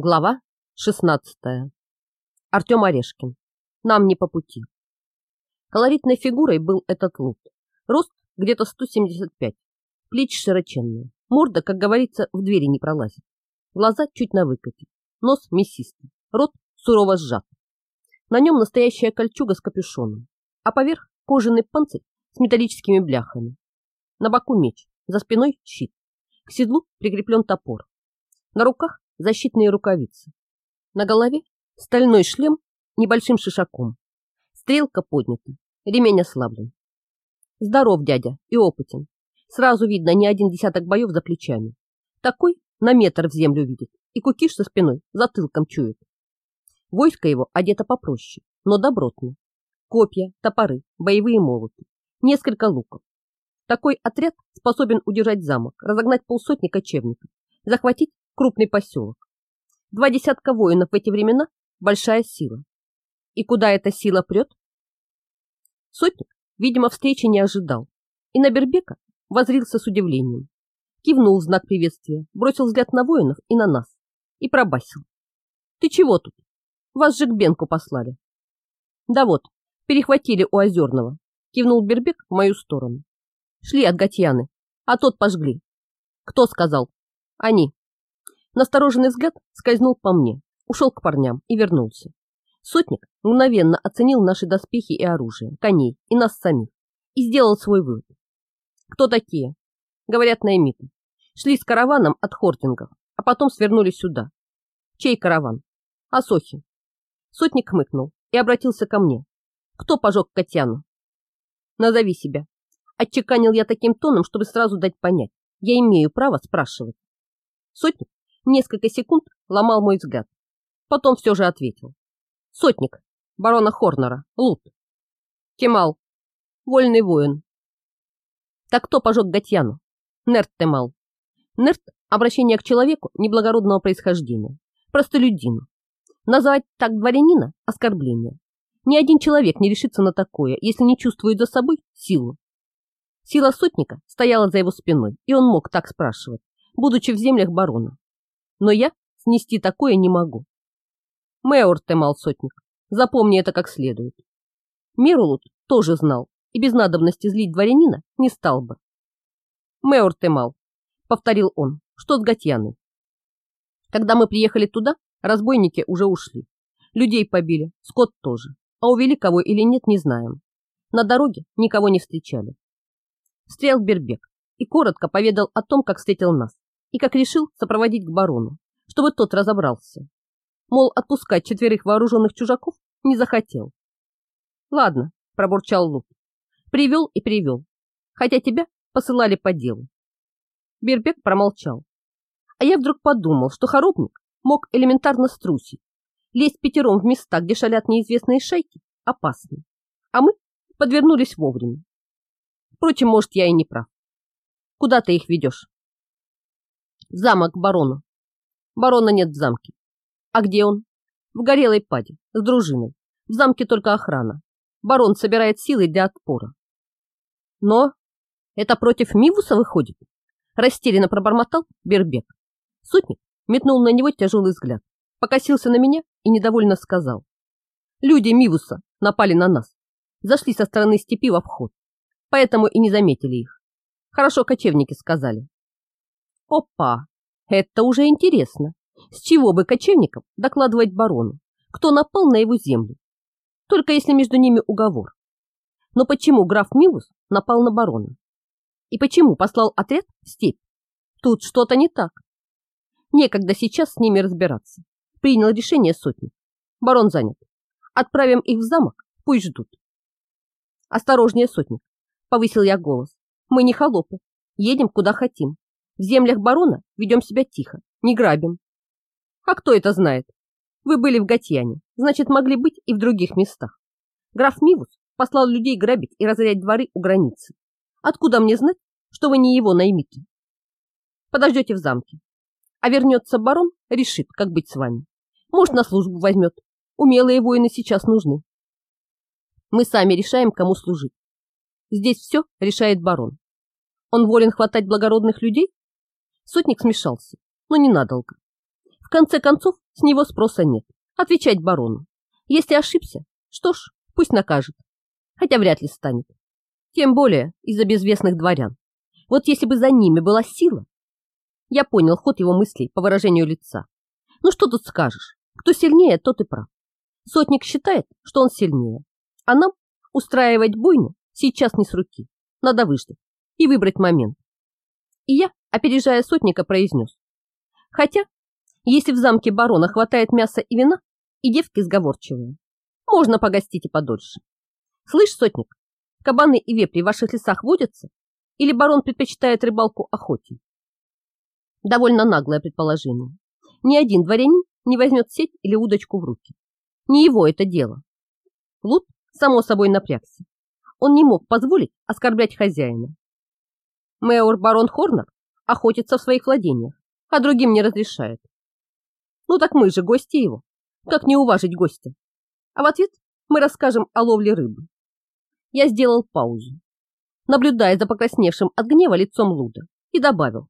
Глава 16. Артем Орешкин. Нам не по пути. Колоритной фигурой был этот лут. Рост где-то 175. Плечи широченные. Морда, как говорится, в двери не пролазит. Глаза чуть на выкате. Нос мясистый. Рот сурово сжат. На нем настоящая кольчуга с капюшоном. А поверх кожаный панцирь с металлическими бляхами. На боку меч. За спиной щит. К седлу прикреплен топор. На руках защитные рукавицы. На голове стальной шлем небольшим шишаком. Стрелка поднята, ремень ослаблен. Здоров дядя и опытен. Сразу видно не один десяток боев за плечами. Такой на метр в землю видит и кукиш со спиной затылком чует. Войско его одето попроще, но добротно. Копья, топоры, боевые молоты, несколько луков. Такой отряд способен удержать замок, разогнать полсотни кочевников, захватить крупный поселок. Два десятка воинов в эти времена – большая сила. И куда эта сила прет? Сотник, видимо, встречи не ожидал, и на Бербека возрился с удивлением. Кивнул в знак приветствия, бросил взгляд на воинов и на нас, и пробасил. «Ты чего тут? Вас же к Бенку послали». «Да вот, перехватили у Озерного», кивнул Бербек в мою сторону. «Шли от Гатьяны, а тот пожгли». «Кто сказал?» «Они». Настороженный взгляд скользнул по мне, ушел к парням и вернулся. Сотник мгновенно оценил наши доспехи и оружие, коней и нас самих и сделал свой вывод. Кто такие? Говорят, наймиты. Шли с караваном от хортингов, а потом свернули сюда. Чей караван? Асохи. Сотник хмыкнул и обратился ко мне. Кто пожег Катяну? Назови себя. Отчеканил я таким тоном, чтобы сразу дать понять. Я имею право спрашивать. Сотник несколько секунд ломал мой взгляд. Потом все же ответил. Сотник, барона Хорнера, Лут. Кемал, вольный воин. Так кто пожег Гатьяну? Нерт Темал. Нерт – обращение к человеку неблагородного происхождения, простолюдину. Назвать так дворянина – оскорбление. Ни один человек не решится на такое, если не чувствует за собой силу. Сила сотника стояла за его спиной, и он мог так спрашивать, будучи в землях барона но я снести такое не могу. Мэор Темал сотник, запомни это как следует. Мирулут тоже знал и без надобности злить дворянина не стал бы. Мэор Темал, повторил он, что с Гатьяной. Когда мы приехали туда, разбойники уже ушли. Людей побили, скот тоже, а увели кого или нет, не знаем. На дороге никого не встречали. Встрял Бербек и коротко поведал о том, как встретил нас и как решил сопроводить к барону, чтобы тот разобрался. Мол, отпускать четверых вооруженных чужаков не захотел. Ладно, пробурчал Лук. Привел и привел, хотя тебя посылали по делу. Бербек промолчал. А я вдруг подумал, что хоробник мог элементарно струсить. Лезть пятером в места, где шалят неизвестные шайки, опасно. А мы подвернулись вовремя. Впрочем, может, я и не прав. Куда ты их ведешь? Замок барона. Барона нет в замке. А где он? В горелой паде, с дружиной. В замке только охрана. Барон собирает силы для отпора. Но это против Мивуса выходит? Растерянно пробормотал Бербек. Сотник метнул на него тяжелый взгляд, покосился на меня и недовольно сказал. Люди Мивуса напали на нас. Зашли со стороны степи во вход. Поэтому и не заметили их. Хорошо кочевники сказали. Опа, это уже интересно. С чего бы кочевникам докладывать барону, кто напал на его землю? Только если между ними уговор. Но почему граф Милус напал на барона? И почему послал отряд в степь? Тут что-то не так. Некогда сейчас с ними разбираться. Принял решение сотни. Барон занят. Отправим их в замок, пусть ждут. Осторожнее, сотник. Повысил я голос. Мы не холопы. Едем куда хотим. В землях барона ведем себя тихо, не грабим. А кто это знает? Вы были в Гатьяне, значит, могли быть и в других местах. Граф Мивус послал людей грабить и разорять дворы у границы. Откуда мне знать, что вы не его наймите? Подождете в замке. А вернется барон, решит, как быть с вами. Может, на службу возьмет. Умелые воины сейчас нужны. Мы сами решаем, кому служить. Здесь все решает барон. Он волен хватать благородных людей Сотник смешался, но ненадолго. В конце концов, с него спроса нет. Отвечать барону. Если ошибся, что ж, пусть накажет. Хотя вряд ли станет. Тем более из-за безвестных дворян. Вот если бы за ними была сила... Я понял ход его мыслей по выражению лица. Ну что тут скажешь? Кто сильнее, тот и прав. Сотник считает, что он сильнее. А нам устраивать бойню сейчас не с руки. Надо выждать и выбрать момент. И я, опережая сотника, произнес. Хотя, если в замке барона хватает мяса и вина, и девки сговорчивые, можно погостить и подольше. Слышь, сотник, кабаны и вепри в ваших лесах водятся? Или барон предпочитает рыбалку охоте? Довольно наглое предположение. Ни один дворянин не возьмет сеть или удочку в руки. Не его это дело. Лут, само собой, напрягся. Он не мог позволить оскорблять хозяина. Мэор барон Хорнер охотится в своих владениях, а другим не разрешает. Ну так мы же гости его. Как не уважить гостя? А в ответ мы расскажем о ловле рыбы. Я сделал паузу, наблюдая за покрасневшим от гнева лицом Луда, и добавил.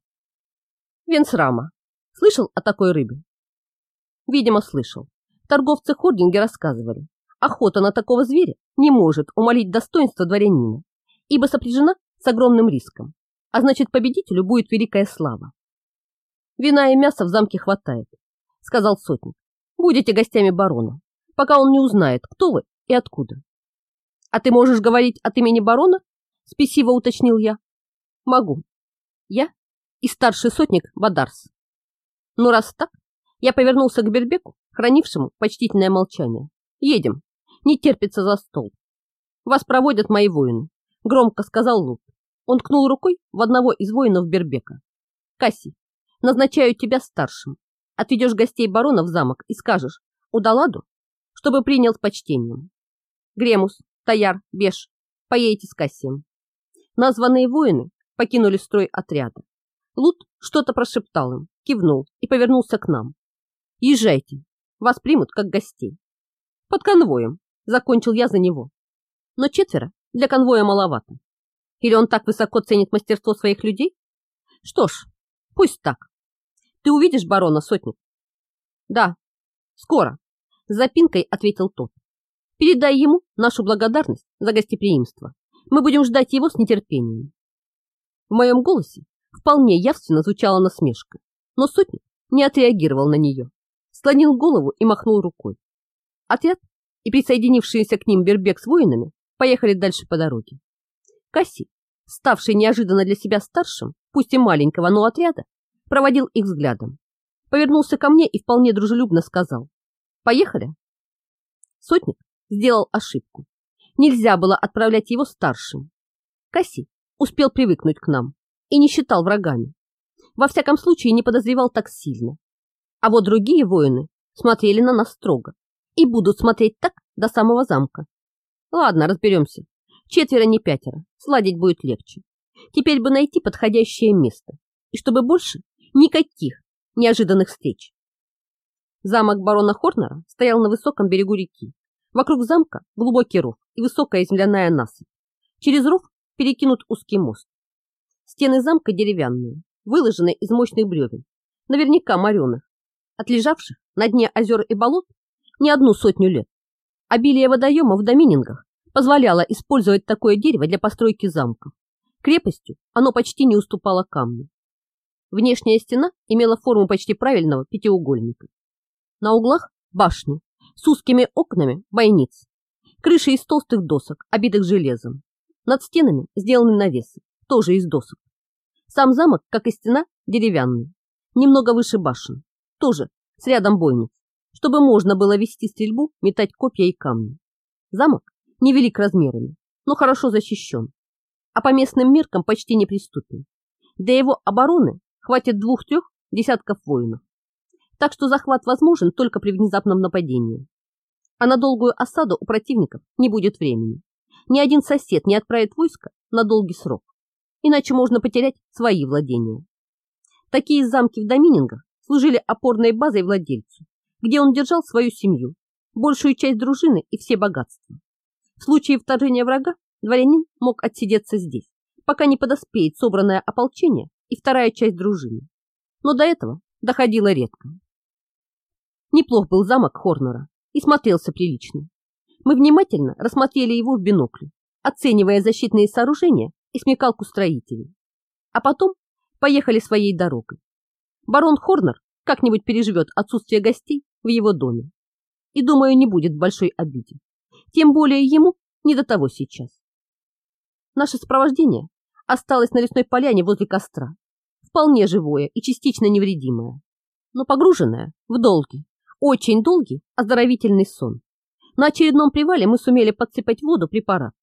Венсрама, слышал о такой рыбе? Видимо, слышал. Торговцы Хординги рассказывали. Охота на такого зверя не может умолить достоинство дворянина, ибо сопряжена с огромным риском, а значит победителю будет великая слава. Вина и мяса в замке хватает, сказал сотник. Будете гостями барона, пока он не узнает, кто вы и откуда. А ты можешь говорить от имени барона? Спесиво уточнил я. Могу. Я и старший сотник Бадарс. Ну раз так, я повернулся к Бербеку, хранившему почтительное молчание. Едем. Не терпится за стол. Вас проводят мои воины, громко сказал Лут. Он ткнул рукой в одного из воинов Бербека. Касси, назначаю тебя старшим. Отведешь гостей барона в замок и скажешь Удаладу, чтобы принял с почтением. Гремус, Таяр, Беш, поедете с Кассием. Названные воины покинули строй отряда. Лут что-то прошептал им, кивнул и повернулся к нам. Езжайте, вас примут как гостей. Под конвоем, закончил я за него. Но четверо для конвоя маловато. Или он так высоко ценит мастерство своих людей? Что ж, пусть так. Ты увидишь барона, сотник? Да, скоро, с запинкой ответил тот. Передай ему нашу благодарность за гостеприимство. Мы будем ждать его с нетерпением. В моем голосе вполне явственно звучала насмешка, но сотник не отреагировал на нее склонил голову и махнул рукой. Отряд и присоединившиеся к ним Бербек с воинами поехали дальше по дороге. Касси, ставший неожиданно для себя старшим, пусть и маленького, но отряда, проводил их взглядом. Повернулся ко мне и вполне дружелюбно сказал «Поехали». Сотник сделал ошибку. Нельзя было отправлять его старшим. Касси успел привыкнуть к нам и не считал врагами. Во всяком случае, не подозревал так сильно. А вот другие воины смотрели на нас строго и будут смотреть так до самого замка. Ладно, разберемся. Четверо, не пятеро. Сладить будет легче. Теперь бы найти подходящее место. И чтобы больше никаких неожиданных встреч. Замок барона Хорнера стоял на высоком берегу реки. Вокруг замка глубокий ров и высокая земляная насыпь. Через ров перекинут узкий мост. Стены замка деревянные, выложенные из мощных бревен, наверняка мореных, отлежавших на дне озер и болот не одну сотню лет. Обилие водоемов в доминингах позволяло использовать такое дерево для постройки замков. Крепостью оно почти не уступало камню. Внешняя стена имела форму почти правильного пятиугольника. На углах башни с узкими окнами бойниц, крыши из толстых досок, обитых железом. Над стенами сделаны навесы, тоже из досок. Сам замок, как и стена, деревянный, немного выше башен тоже с рядом бойниц, чтобы можно было вести стрельбу, метать копья и камни. Замок невелик размерами, но хорошо защищен, а по местным меркам почти неприступен. Для его обороны хватит двух-трех десятков воинов. Так что захват возможен только при внезапном нападении. А на долгую осаду у противников не будет времени. Ни один сосед не отправит войско на долгий срок, иначе можно потерять свои владения. Такие замки в доминингах служили опорной базой владельцу, где он держал свою семью, большую часть дружины и все богатства. В случае вторжения врага дворянин мог отсидеться здесь, пока не подоспеет собранное ополчение и вторая часть дружины. Но до этого доходило редко. Неплох был замок Хорнера и смотрелся прилично. Мы внимательно рассмотрели его в бинокле, оценивая защитные сооружения и смекалку строителей. А потом поехали своей дорогой. Барон Хорнер как-нибудь переживет отсутствие гостей в его доме. И, думаю, не будет большой обиде. Тем более ему не до того сейчас. Наше сопровождение осталось на лесной поляне возле костра, вполне живое и частично невредимое, но погруженное в долгий, очень долгий оздоровительный сон. На очередном привале мы сумели подсыпать воду препарат,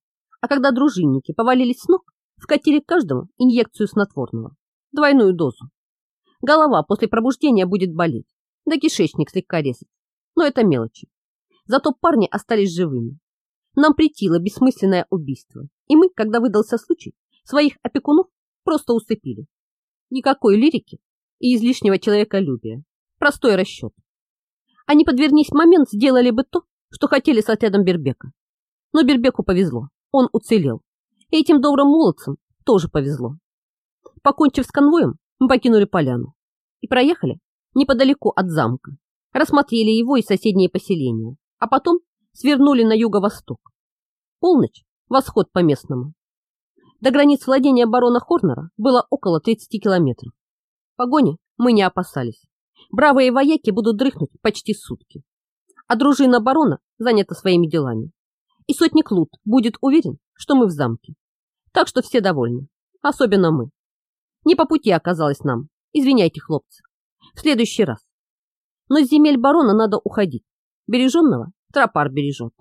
а когда дружинники повалились с ног, вкатили каждому инъекцию снотворного, двойную дозу. Голова после пробуждения будет болеть, да кишечник слегка резать, но это мелочи. Зато парни остались живыми. Нам претило бессмысленное убийство, и мы, когда выдался случай, своих опекунов просто усыпили. Никакой лирики и излишнего человеколюбия. Простой расчет. Они подвернись момент, сделали бы то, что хотели с отрядом Бербека. Но Бербеку повезло, он уцелел. И этим добрым молодцам тоже повезло. Покончив с конвоем, мы покинули поляну и проехали неподалеку от замка, рассмотрели его и соседние поселения, а потом свернули на юго-восток. Полночь, восход по местному. До границ владения барона Хорнера было около 30 километров. Погони мы не опасались. Бравые вояки будут дрыхнуть почти сутки. А дружина барона занята своими делами. И сотник Лут будет уверен, что мы в замке. Так что все довольны, особенно мы. Не по пути оказалось нам, извиняйте, хлопцы. В следующий раз. Но с земель барона надо уходить. Береженного тропар бережет.